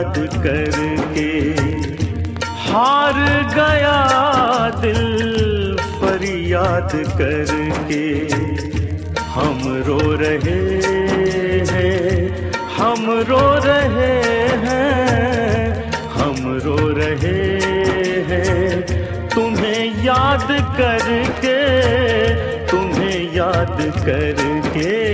याद करके हार गया दिल फरियाद करके हम रो रहे हैं, हम रो रहे हैं, हम रो रहे हैं। तुम्हें याद करके, तुम्हें याद करके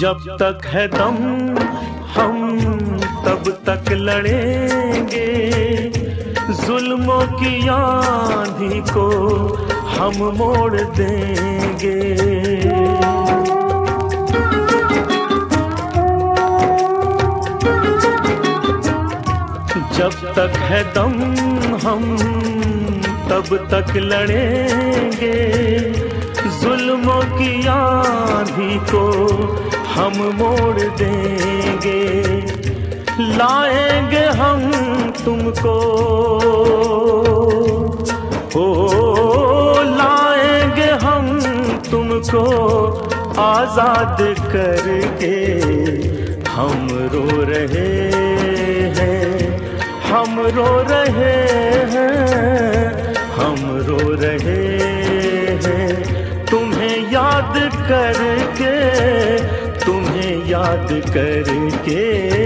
जब तक है दम, हम तब तक लड़ेंगे। जुल्मों की आंधी को हम मोड़ देंगे। जब तक है दम, हम तब तक लड़ेंगे। जुल्मों की आंधी को हम मोड़ देंगे। लाएँगे हम तुमको। ओ, लाएँगे हम तुमको आज़ाद करके। हम रो रहे हैं, हम रो रहे हैं, हम रो रहे हैं। तुम्हें याद करके याद करके